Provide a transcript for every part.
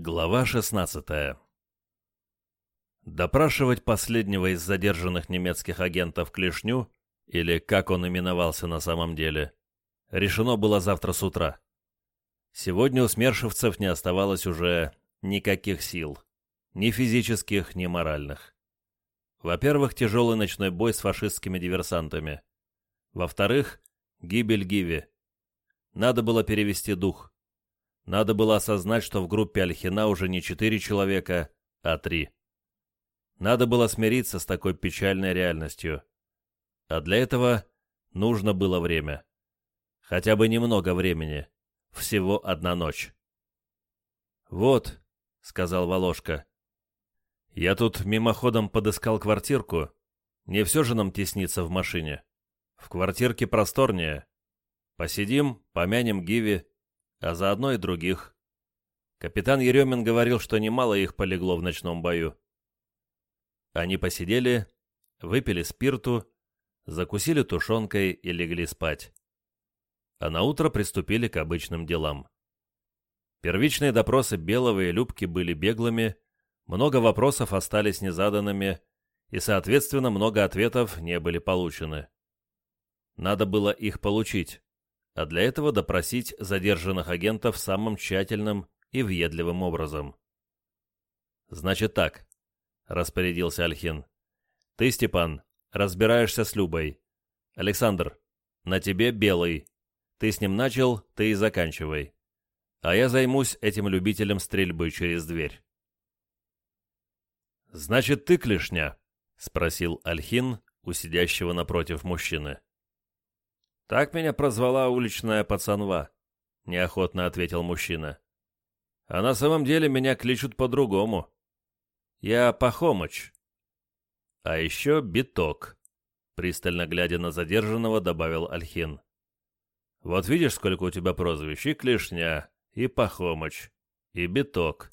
Глава 16 Допрашивать последнего из задержанных немецких агентов Клешню, или как он именовался на самом деле, решено было завтра с утра. Сегодня у смершивцев не оставалось уже никаких сил, ни физических, ни моральных. Во-первых, тяжелый ночной бой с фашистскими диверсантами. Во-вторых, гибель Гиви. Надо было перевести дух. Надо было осознать, что в группе Альхина уже не четыре человека, а три. Надо было смириться с такой печальной реальностью. А для этого нужно было время. Хотя бы немного времени. Всего одна ночь. «Вот», — сказал Волошка, — «я тут мимоходом подыскал квартирку. Не все же нам тесниться в машине. В квартирке просторнее. Посидим, помянем Гиви, а заодно и других. Капитан Еремин говорил, что немало их полегло в ночном бою. Они посидели, выпили спирту, закусили тушенкой и легли спать. А на утро приступили к обычным делам. Первичные допросы Белого и Любки были беглыми, много вопросов остались незаданными, и, соответственно, много ответов не были получены. Надо было их получить а для этого допросить задержанных агентов самым тщательным и въедливым образом. «Значит так», — распорядился Альхин. «Ты, Степан, разбираешься с Любой. Александр, на тебе белый. Ты с ним начал, ты и заканчивай. А я займусь этим любителем стрельбы через дверь». «Значит, ты клешня?» — спросил Альхин у сидящего напротив мужчины. «Так меня прозвала уличная пацанва», — неохотно ответил мужчина. «А на самом деле меня кличут по-другому. Я Пахомыч». «А еще Биток», — пристально глядя на задержанного, добавил Альхин. «Вот видишь, сколько у тебя прозвищ? И Клешня, и Пахомыч, и Биток».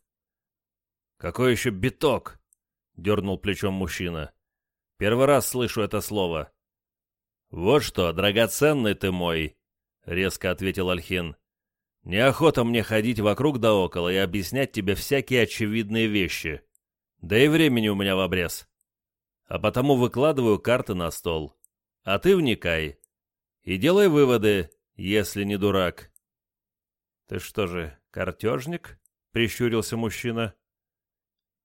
«Какой еще Биток?» — дернул плечом мужчина. «Первый раз слышу это слово». «Вот что, драгоценный ты мой!» — резко ответил Альхин. «Неохота мне ходить вокруг да около и объяснять тебе всякие очевидные вещи. Да и времени у меня в обрез. А потому выкладываю карты на стол. А ты вникай. И делай выводы, если не дурак». «Ты что же, картежник?» — прищурился мужчина.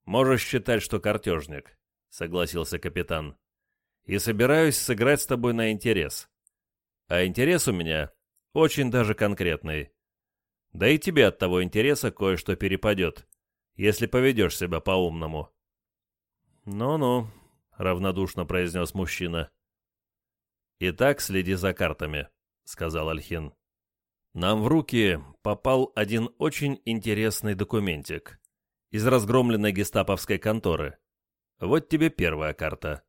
«Можешь считать, что картежник», — согласился капитан и собираюсь сыграть с тобой на интерес. А интерес у меня очень даже конкретный. Да и тебе от того интереса кое-что перепадет, если поведешь себя по-умному». «Ну-ну», — равнодушно произнес мужчина. «Итак, следи за картами», — сказал Альхин. «Нам в руки попал один очень интересный документик из разгромленной гестаповской конторы. Вот тебе первая карта.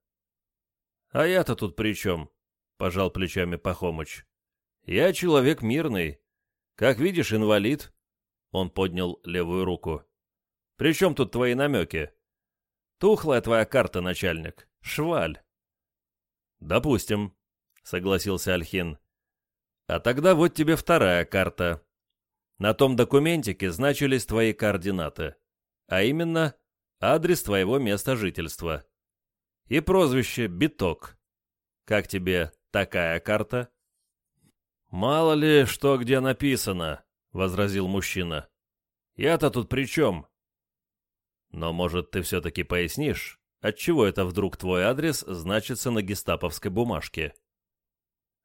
«А я-то тут при чем?» — пожал плечами Пахомыч. «Я человек мирный. Как видишь, инвалид». Он поднял левую руку. «При чем тут твои намеки?» «Тухлая твоя карта, начальник. Шваль». «Допустим», — согласился Альхин. «А тогда вот тебе вторая карта. На том документике значились твои координаты, а именно адрес твоего места жительства и прозвище Биток. Как тебе такая карта?» «Мало ли, что где написано», — возразил мужчина. «Я-то тут при чем?» «Но, может, ты все-таки пояснишь, отчего это вдруг твой адрес значится на гестаповской бумажке?»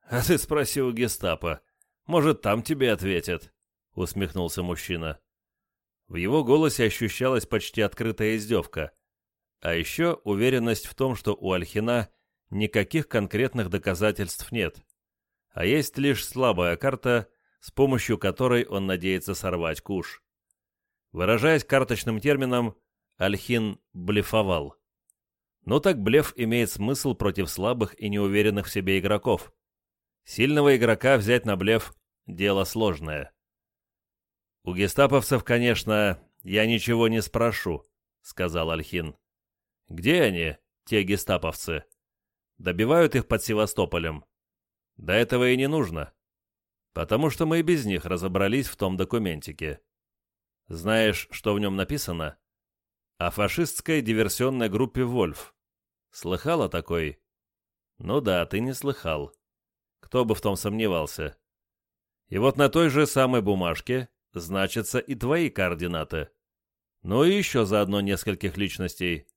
«А ты спроси у гестапо. Может, там тебе ответят», — усмехнулся мужчина. В его голосе ощущалась почти открытая издевка — а еще уверенность в том, что у Альхина никаких конкретных доказательств нет, а есть лишь слабая карта, с помощью которой он надеется сорвать куш. Выражаясь карточным термином, Альхин блефовал. Но так блеф имеет смысл против слабых и неуверенных в себе игроков. Сильного игрока взять на блеф – дело сложное. «У гестаповцев, конечно, я ничего не спрошу», — сказал Альхин. Где они, те гестаповцы? Добивают их под Севастополем. До этого и не нужно. Потому что мы и без них разобрались в том документике. Знаешь, что в нем написано? О фашистской диверсионной группе «Вольф». Слыхал о такой? Ну да, ты не слыхал. Кто бы в том сомневался. И вот на той же самой бумажке значатся и твои координаты. Ну и еще заодно нескольких личностей.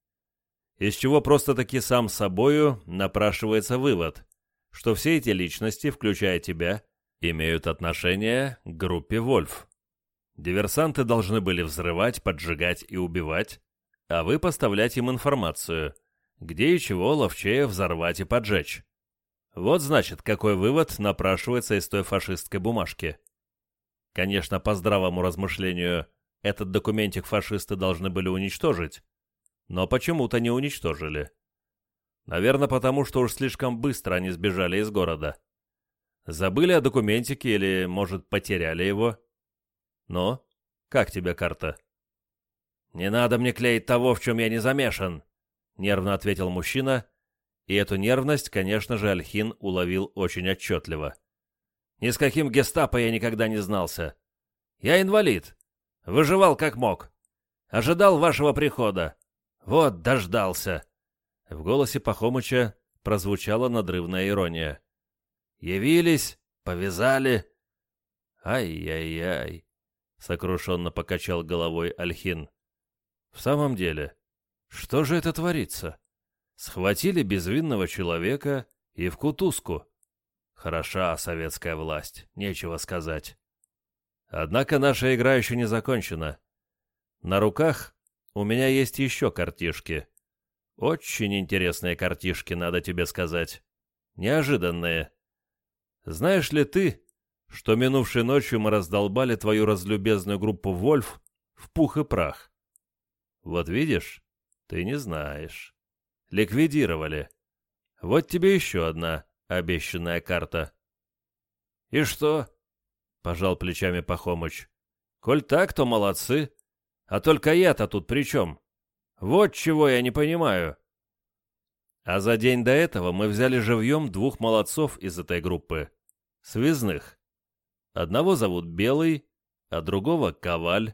Из чего просто-таки сам собою напрашивается вывод, что все эти личности, включая тебя, имеют отношение к группе «Вольф». Диверсанты должны были взрывать, поджигать и убивать, а вы поставлять им информацию, где и чего ловчее взорвать и поджечь. Вот значит, какой вывод напрашивается из той фашистской бумажки. Конечно, по здравому размышлению, этот документик фашисты должны были уничтожить, но почему-то не уничтожили. Наверное, потому что уж слишком быстро они сбежали из города. Забыли о документике или, может, потеряли его? Но, как тебе карта? «Не надо мне клеить того, в чем я не замешан», — нервно ответил мужчина, и эту нервность, конечно же, Альхин уловил очень отчетливо. «Ни с каким гестапо я никогда не знался. Я инвалид. Выживал как мог. Ожидал вашего прихода. Вот дождался». В голосе Пахомыча прозвучала надрывная ирония. «Явились, повязали». «Ай-яй-яй», — сокрушенно покачал головой Альхин. «В самом деле, что же это творится?» Схватили безвинного человека и в кутузку. Хороша советская власть, нечего сказать. Однако наша игра еще не закончена. На руках у меня есть еще картишки. Очень интересные картишки, надо тебе сказать. Неожиданные. Знаешь ли ты, что минувшей ночью мы раздолбали твою разлюбезную группу «Вольф» в пух и прах? Вот видишь, ты не знаешь. Ликвидировали. Вот тебе еще одна обещанная карта. И что? Пожал плечами Пахомыч. Коль так, то молодцы. А только я-то тут при чем? Вот чего я не понимаю. А за день до этого мы взяли живьем двух молодцов из этой группы. Связных. Одного зовут Белый, а другого Коваль.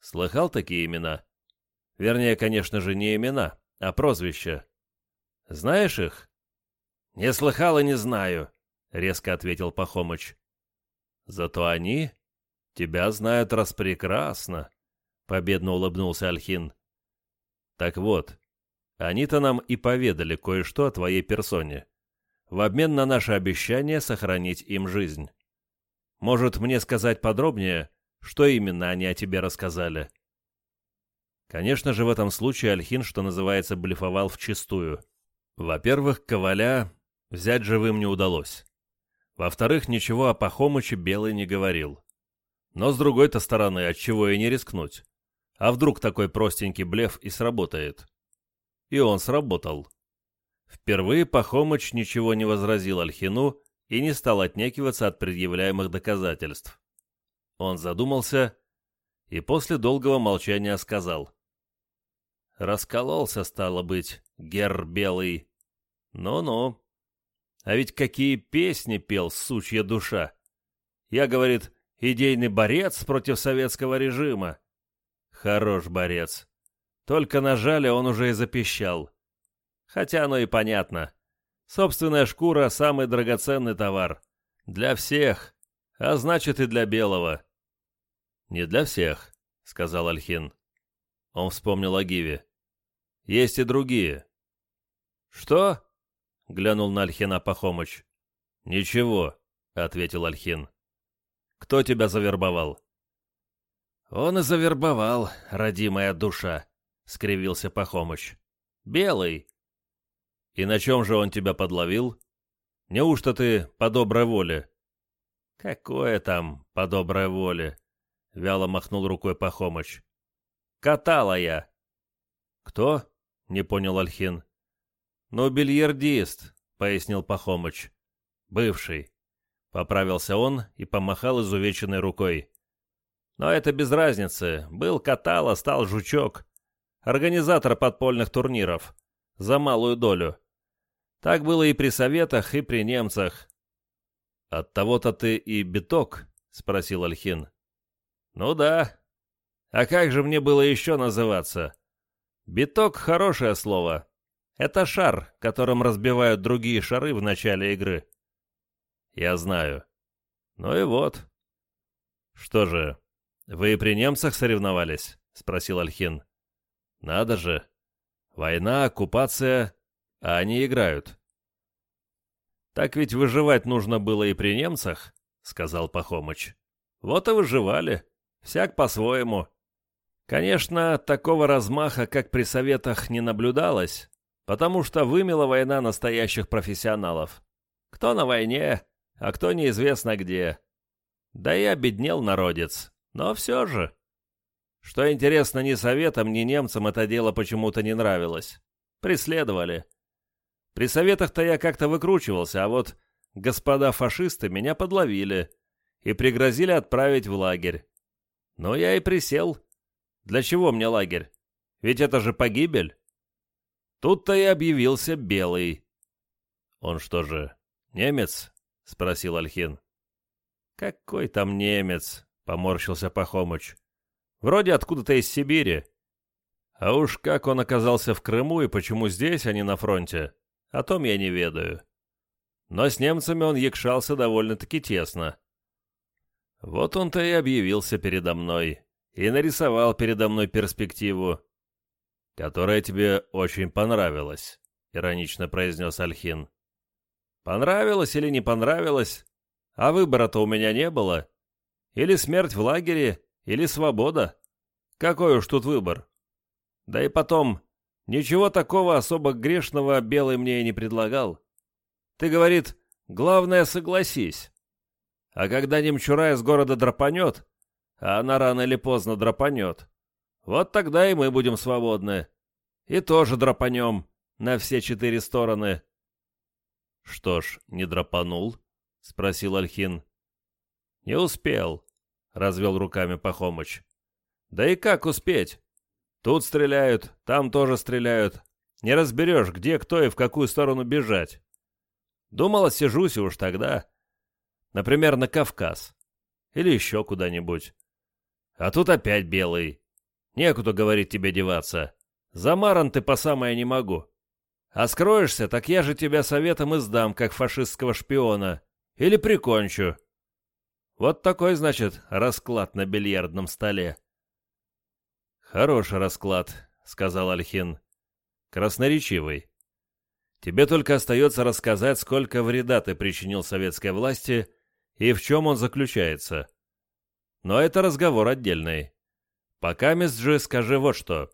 Слыхал такие имена? Вернее, конечно же, не имена, а прозвища. Знаешь их?» «Не слыхал и не знаю», — резко ответил Пахомыч. «Зато они тебя знают распрекрасно», — победно улыбнулся Альхин. «Так вот, они-то нам и поведали кое-что о твоей персоне, в обмен на наше обещание сохранить им жизнь. Может, мне сказать подробнее, что именно они о тебе рассказали?» Конечно же, в этом случае Альхин, что называется, блефовал вчистую. Во-первых, Коваля взять живым не удалось. Во-вторых, ничего о Пахомыче Белый не говорил. Но с другой-то стороны, отчего и не рискнуть. А вдруг такой простенький блеф и сработает? И он сработал. Впервые Пахомыч ничего не возразил Альхину и не стал отнекиваться от предъявляемых доказательств. Он задумался и после долгого молчания сказал. Раскололся, стало быть, гер белый. Ну-ну. А ведь какие песни пел сучья душа. Я, говорит, идейный борец против советского режима. Хорош борец. Только нажали, он уже и запищал. Хотя оно и понятно. Собственная шкура — самый драгоценный товар. Для всех, а значит и для белого. «Не для всех», — сказал Альхин. Он вспомнил о Гиве. Есть и другие». «Что?» — глянул на Альхина Пахомыч. «Ничего», — ответил Альхин. «Кто тебя завербовал?» «Он и завербовал, родимая душа», — скривился Пахомыч. «Белый». «И на чем же он тебя подловил? Неужто ты по доброй воле?» «Какое там по доброй воле?» — вяло махнул рукой Пахомыч. «Катала я». «Кто?» не понял Альхин. «Ну, бильярдист», — пояснил Пахомыч. «Бывший». Поправился он и помахал изувеченной рукой. «Но это без разницы. Был катало, стал жучок. Организатор подпольных турниров. За малую долю. Так было и при советах, и при немцах». «От того-то ты и биток?» — спросил Альхин. «Ну да. А как же мне было еще называться? Биток — хорошее слово. Это шар, которым разбивают другие шары в начале игры. Я знаю. Ну и вот. Что же, вы при немцах соревновались? Спросил Альхин. Надо же. Война, оккупация, а они играют. Так ведь выживать нужно было и при немцах, сказал Пахомыч. Вот и выживали. Всяк по-своему. Конечно, такого размаха, как при советах, не наблюдалось, потому что вымела война настоящих профессионалов. Кто на войне, а кто неизвестно где. Да и обеднел народец, но все же. Что интересно, ни советам, ни немцам это дело почему-то не нравилось. Преследовали. При советах-то я как-то выкручивался, а вот господа фашисты меня подловили и пригрозили отправить в лагерь. Но я и присел. Для чего мне лагерь? Ведь это же погибель. Тут-то и объявился Белый. Он что же, немец? Спросил Альхин. Какой там немец? Поморщился Пахомыч. Вроде откуда-то из Сибири. А уж как он оказался в Крыму и почему здесь, а не на фронте, о том я не ведаю. Но с немцами он якшался довольно-таки тесно. Вот он-то и объявился передо мной и нарисовал передо мной перспективу, которая тебе очень понравилась, иронично произнес Альхин. Понравилось или не понравилось, а выбора-то у меня не было. Или смерть в лагере, или свобода. Какой уж тут выбор. Да и потом, ничего такого особо грешного Белый мне и не предлагал. Ты, говорит, главное согласись. А когда немчура из города драпанет, а она рано или поздно драпанет. Вот тогда и мы будем свободны. И тоже драпанем на все четыре стороны. — Что ж, не драпанул? — спросил Альхин. — Не успел, — развел руками Пахомыч. — Да и как успеть? Тут стреляют, там тоже стреляют. Не разберешь, где кто и в какую сторону бежать. Думала, сижусь уж тогда. Например, на Кавказ. Или еще куда-нибудь. А тут опять белый. Некуда, говорит, тебе деваться. Замаран ты по самое не могу. А скроешься, так я же тебя советом издам, как фашистского шпиона. Или прикончу. Вот такой, значит, расклад на бильярдном столе. Хороший расклад, сказал Альхин. Красноречивый. Тебе только остается рассказать, сколько вреда ты причинил советской власти и в чем он заключается. Но это разговор отдельный. Пока, мисс Джи, скажи вот что.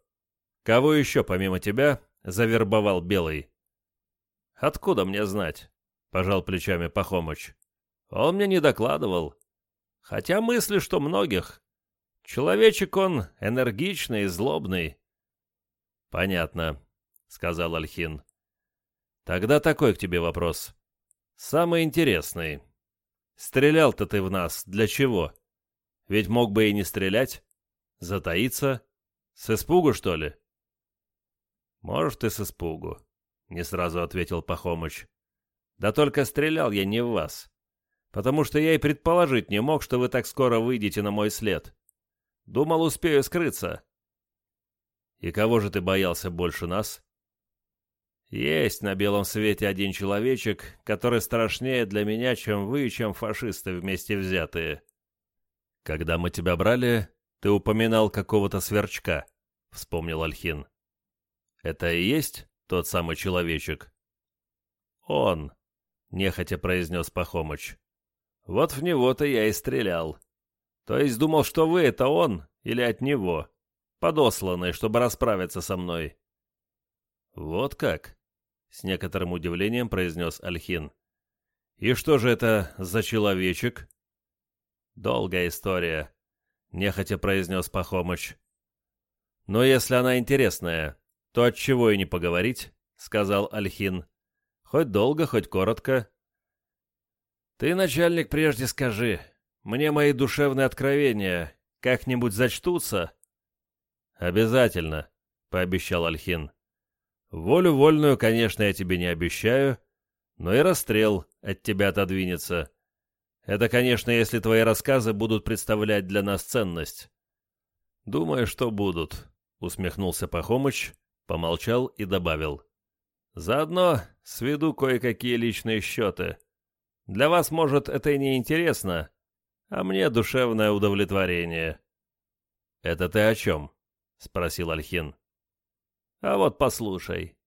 Кого еще, помимо тебя, завербовал Белый? Откуда мне знать? Пожал плечами Пахомыч. Он мне не докладывал. Хотя мысли, что многих. Человечек он энергичный и злобный. Понятно, сказал Альхин. Тогда такой к тебе вопрос. Самый интересный. Стрелял-то ты в нас для чего? Ведь мог бы и не стрелять. Затаиться. С испугу, что ли? Может, и с испугу, — не сразу ответил Пахомыч. Да только стрелял я не в вас. Потому что я и предположить не мог, что вы так скоро выйдете на мой след. Думал, успею скрыться. И кого же ты боялся больше нас? Есть на белом свете один человечек, который страшнее для меня, чем вы и чем фашисты вместе взятые. «Когда мы тебя брали, ты упоминал какого-то сверчка», — вспомнил Альхин. «Это и есть тот самый человечек?» «Он», — нехотя произнес Пахомыч. «Вот в него-то я и стрелял. То есть думал, что вы — это он или от него, подосланный, чтобы расправиться со мной». «Вот как?» — с некоторым удивлением произнес Альхин. «И что же это за человечек?» «Долгая история», — нехотя произнес Пахомыч. «Но если она интересная, то отчего и не поговорить?» — сказал Альхин. «Хоть долго, хоть коротко». «Ты, начальник, прежде скажи, мне мои душевные откровения как-нибудь зачтутся?» «Обязательно», — пообещал Альхин. «Волю вольную, конечно, я тебе не обещаю, но и расстрел от тебя отодвинется. Это, конечно, если твои рассказы будут представлять для нас ценность. «Думаю, что будут», — усмехнулся Пахомыч, помолчал и добавил. «Заодно сведу кое-какие личные счеты. Для вас, может, это и не интересно, а мне душевное удовлетворение». «Это ты о чем?» — спросил Альхин. «А вот послушай.